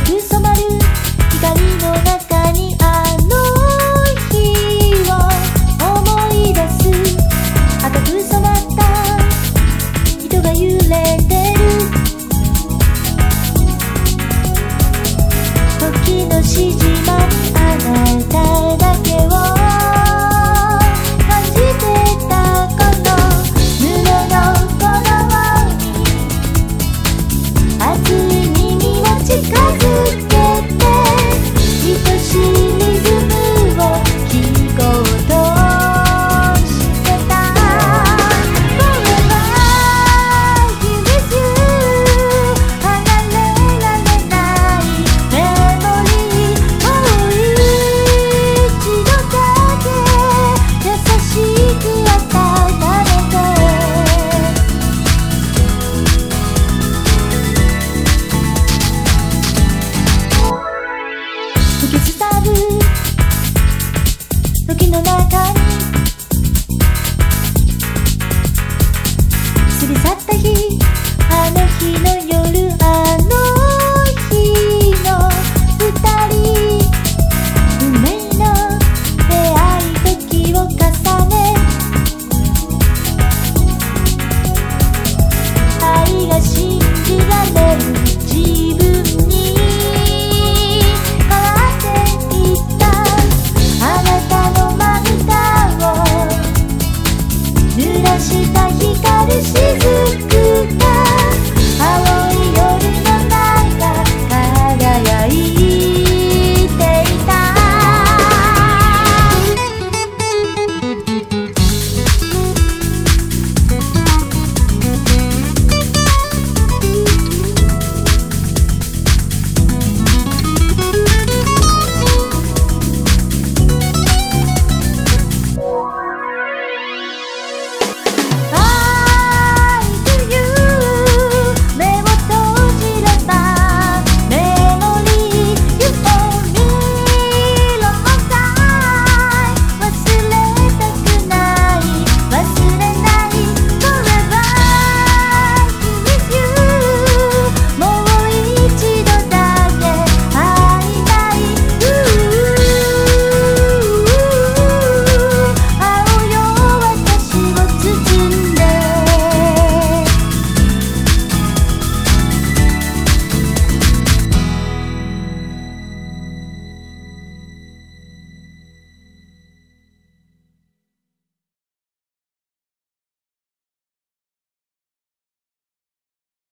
く染まる光の中にあの日を思い出す赤く染まった人が揺れてる時の指示の中に。過ぎ去った日あの日の夜。